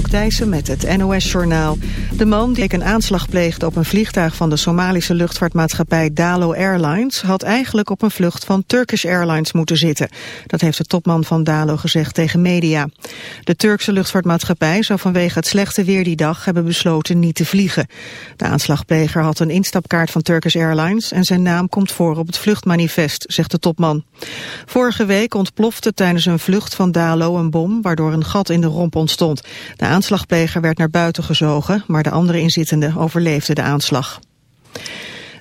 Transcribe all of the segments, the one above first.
Anouk met het NOS-journaal. De man die een aanslag pleegde op een vliegtuig van de Somalische luchtvaartmaatschappij Dalo Airlines... had eigenlijk op een vlucht van Turkish Airlines moeten zitten. Dat heeft de topman van Dalo gezegd tegen media. De Turkse luchtvaartmaatschappij zou vanwege het slechte weer die dag... hebben besloten niet te vliegen. De aanslagpleger had een instapkaart van Turkish Airlines... en zijn naam komt voor op het vluchtmanifest, zegt de topman. Vorige week ontplofte tijdens een vlucht van Dalo een bom... waardoor een gat in de romp ontstond. De aanslagpleger werd naar buiten gezogen, maar de andere inzittenden overleefden de aanslag.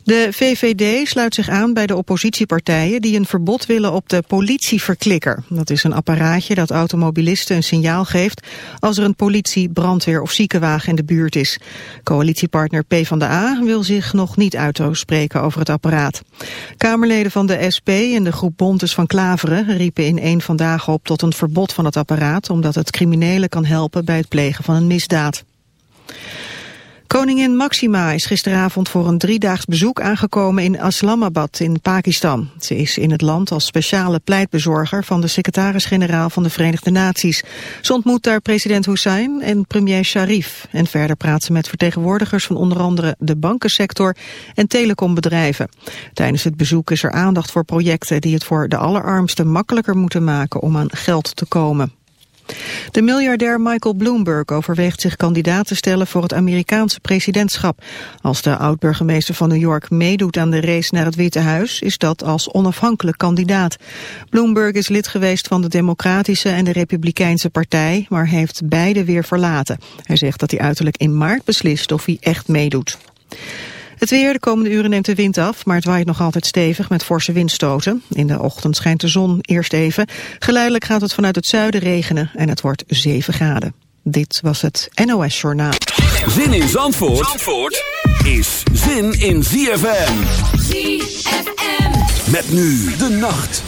De VVD sluit zich aan bij de oppositiepartijen die een verbod willen op de politieverklikker. Dat is een apparaatje dat automobilisten een signaal geeft als er een politie, brandweer of ziekenwagen in de buurt is. Coalitiepartner PvdA wil zich nog niet uitspreken over het apparaat. Kamerleden van de SP en de groep Bontes van Klaveren riepen in één vandaag op tot een verbod van het apparaat omdat het criminelen kan helpen bij het plegen van een misdaad. Koningin Maxima is gisteravond voor een driedaags bezoek aangekomen in Islamabad in Pakistan. Ze is in het land als speciale pleitbezorger van de secretaris-generaal van de Verenigde Naties. Ze ontmoet daar president Hussein en premier Sharif. En verder praat ze met vertegenwoordigers van onder andere de bankensector en telecombedrijven. Tijdens het bezoek is er aandacht voor projecten die het voor de allerarmsten makkelijker moeten maken om aan geld te komen. De miljardair Michael Bloomberg overweegt zich kandidaat te stellen voor het Amerikaanse presidentschap. Als de oud-burgemeester van New York meedoet aan de race naar het Witte Huis, is dat als onafhankelijk kandidaat. Bloomberg is lid geweest van de Democratische en de Republikeinse Partij, maar heeft beide weer verlaten. Hij zegt dat hij uiterlijk in maart beslist of hij echt meedoet. Het weer, de komende uren neemt de wind af, maar het waait nog altijd stevig met forse windstoten. In de ochtend schijnt de zon eerst even. Geleidelijk gaat het vanuit het zuiden regenen en het wordt 7 graden. Dit was het NOS Journaal. Zin in Zandvoort, Zandvoort is zin in ZFM. ZFM. Met nu de nacht.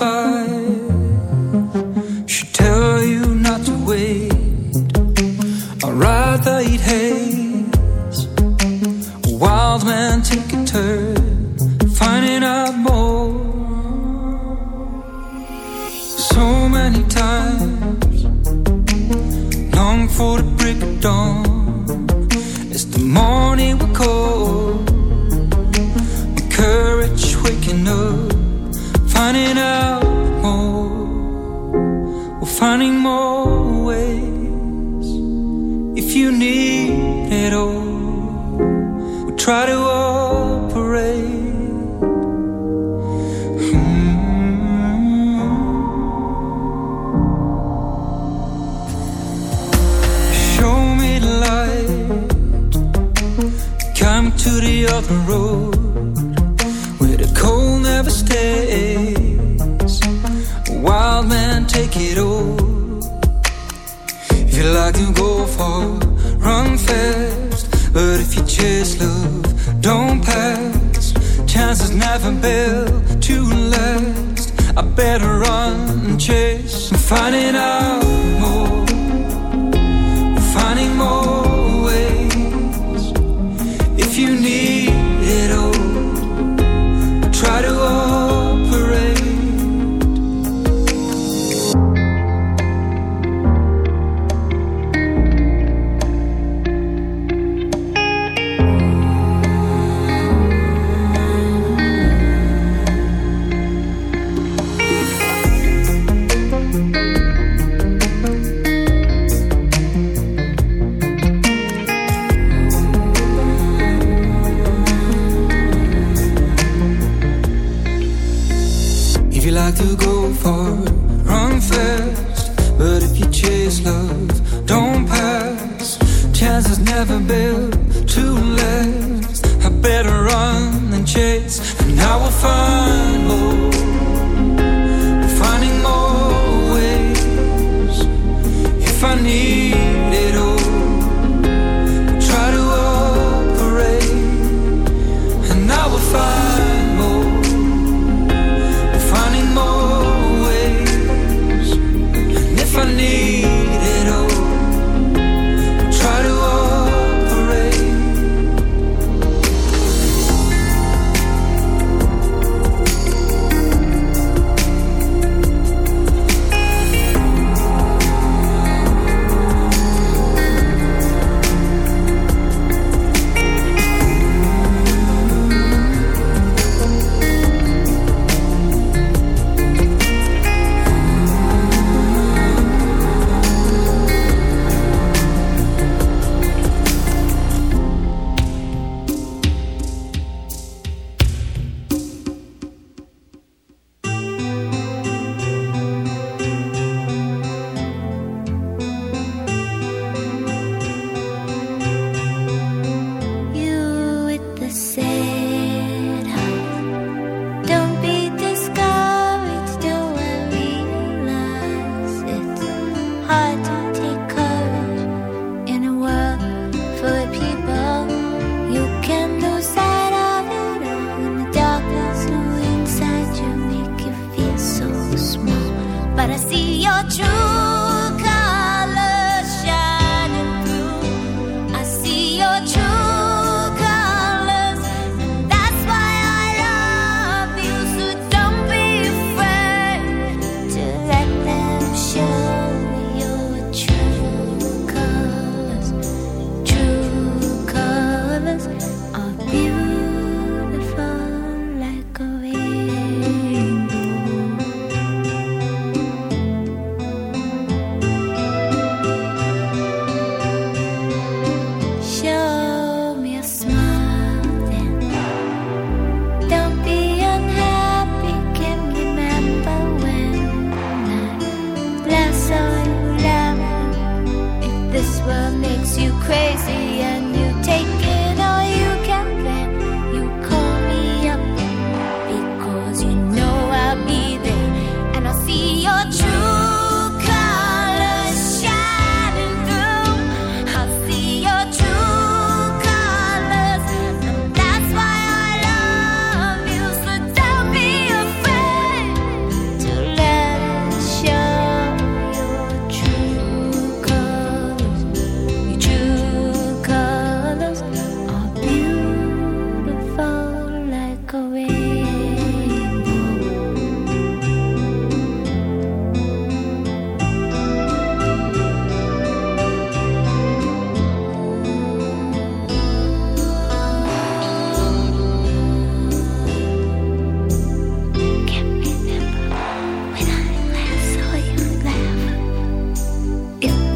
far.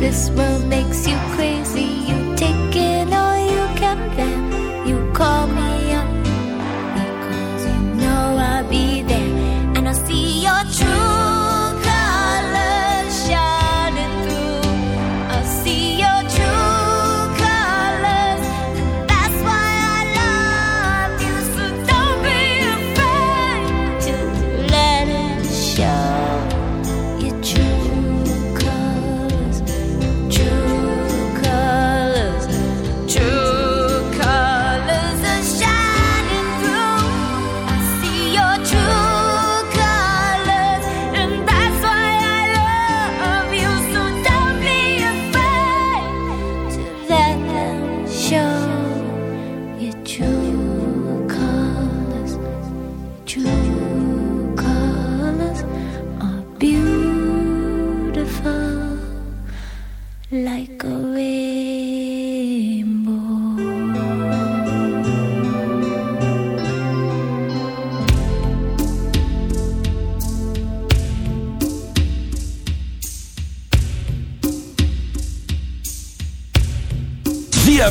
This world makes you crazy. You